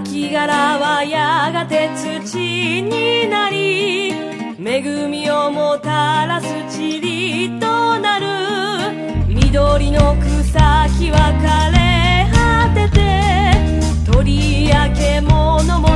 亡骸はやがて土になり恵みをもたらす塵となる。緑の草木は枯れ果てて鳥や獣も